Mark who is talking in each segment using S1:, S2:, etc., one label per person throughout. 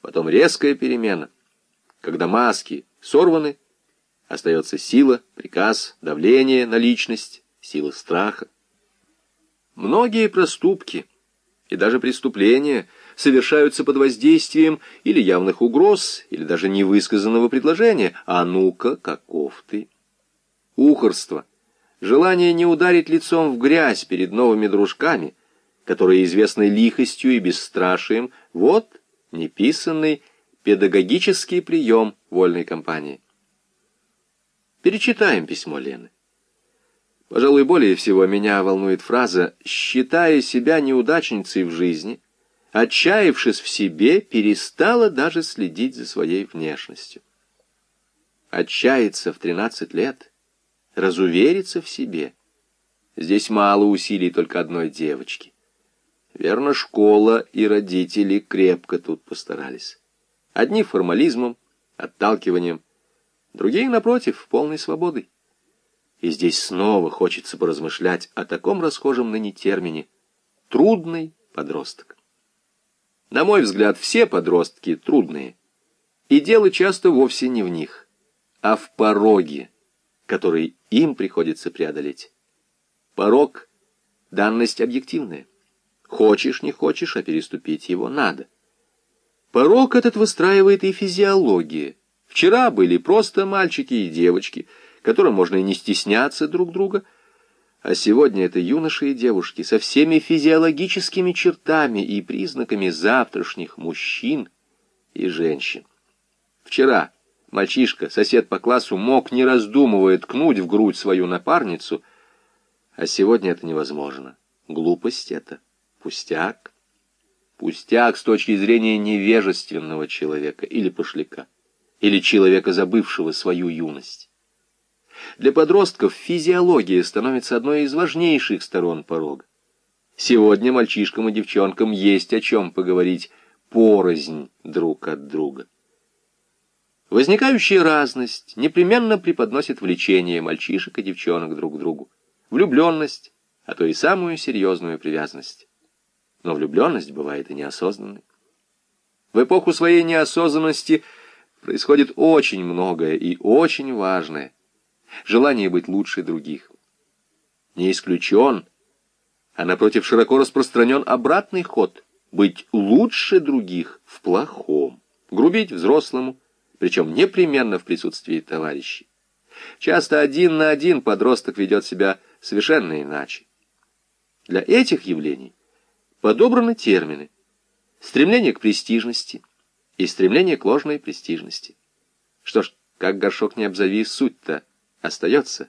S1: потом резкая перемена. Когда маски сорваны, остается сила, приказ, давление на личность, сила страха. Многие проступки и даже преступления совершаются под воздействием или явных угроз, или даже невысказанного предложения «А ну-ка, каков ты?» Ухорство, желание не ударить лицом в грязь перед новыми дружками, которые известны лихостью и бесстрашием, вот неписанный педагогический прием вольной компании. Перечитаем письмо Лены. Пожалуй, более всего меня волнует фраза «считая себя неудачницей в жизни», отчаявшись в себе, перестала даже следить за своей внешностью. Отчаяться в 13 лет, разувериться в себе. Здесь мало усилий только одной девочки. Верно, школа и родители крепко тут постарались. Одни формализмом, отталкиванием, другие, напротив, полной свободой. И здесь снова хочется поразмышлять о таком расхожем ныне термине «трудный подросток». На мой взгляд, все подростки трудные. И дело часто вовсе не в них, а в пороге, который им приходится преодолеть. Порог — данность объективная. Хочешь, не хочешь, а переступить его надо. Порог этот выстраивает и физиология. Вчера были просто мальчики и девочки — которым можно и не стесняться друг друга, а сегодня это юноши и девушки со всеми физиологическими чертами и признаками завтрашних мужчин и женщин. Вчера мальчишка, сосед по классу, мог, не раздумывая, ткнуть в грудь свою напарницу, а сегодня это невозможно. Глупость это, пустяк. Пустяк с точки зрения невежественного человека или пошляка, или человека, забывшего свою юность. Для подростков физиология становится одной из важнейших сторон порога. Сегодня мальчишкам и девчонкам есть о чем поговорить порознь друг от друга. Возникающая разность непременно преподносит влечение мальчишек и девчонок друг к другу, влюбленность, а то и самую серьезную привязанность. Но влюбленность бывает и неосознанной. В эпоху своей неосознанности происходит очень многое и очень важное – желание быть лучше других. Не исключен, а напротив широко распространен обратный ход — быть лучше других в плохом, грубить взрослому, причем непременно в присутствии товарищей. Часто один на один подросток ведет себя совершенно иначе. Для этих явлений подобраны термины стремление к престижности и стремление к ложной престижности. Что ж, как горшок не обзови, суть-то остается.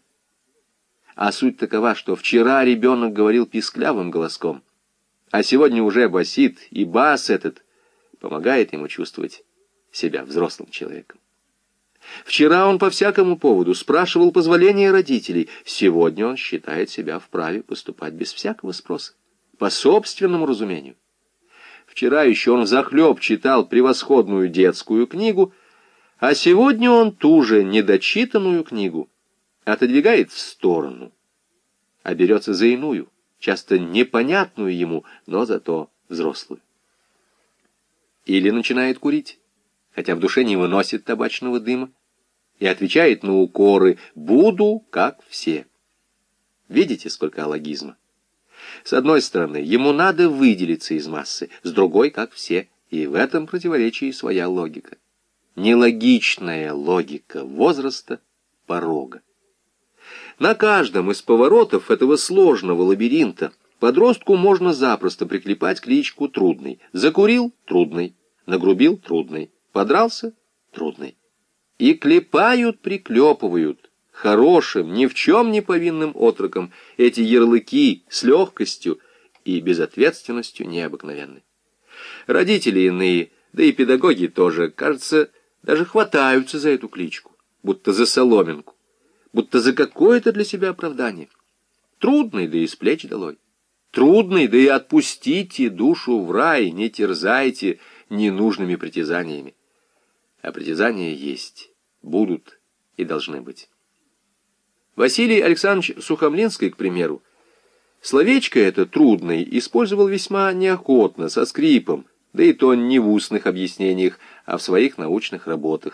S1: А суть такова, что вчера ребенок говорил писклявым голоском, а сегодня уже басит, и бас этот помогает ему чувствовать себя взрослым человеком. Вчера он по всякому поводу спрашивал позволения родителей, сегодня он считает себя вправе поступать без всякого спроса, по собственному разумению. Вчера еще он захлеб читал превосходную детскую книгу, а сегодня он ту же недочитанную книгу отодвигает в сторону, а берется за иную, часто непонятную ему, но зато взрослую. Или начинает курить, хотя в душе не выносит табачного дыма, и отвечает на укоры «буду, как все». Видите, сколько алогизма? С одной стороны, ему надо выделиться из массы, с другой, как все, и в этом противоречии своя логика. Нелогичная логика возраста порога. На каждом из поворотов этого сложного лабиринта подростку можно запросто приклепать кличку «трудный». Закурил — трудный, нагрубил — трудный, подрался — трудный. И клепают, приклепывают хорошим, ни в чем не повинным отрокам эти ярлыки с легкостью и безответственностью необыкновенной. Родители иные, да и педагоги тоже, кажется, даже хватаются за эту кличку, будто за соломинку будто за какое-то для себя оправдание. Трудный, да и с плеч долой. Трудный, да и отпустите душу в рай, не терзайте ненужными притязаниями. А притязания есть, будут и должны быть. Василий Александрович Сухомлинский, к примеру, словечко это «трудный» использовал весьма неохотно, со скрипом, да и то не в устных объяснениях, а в своих научных работах,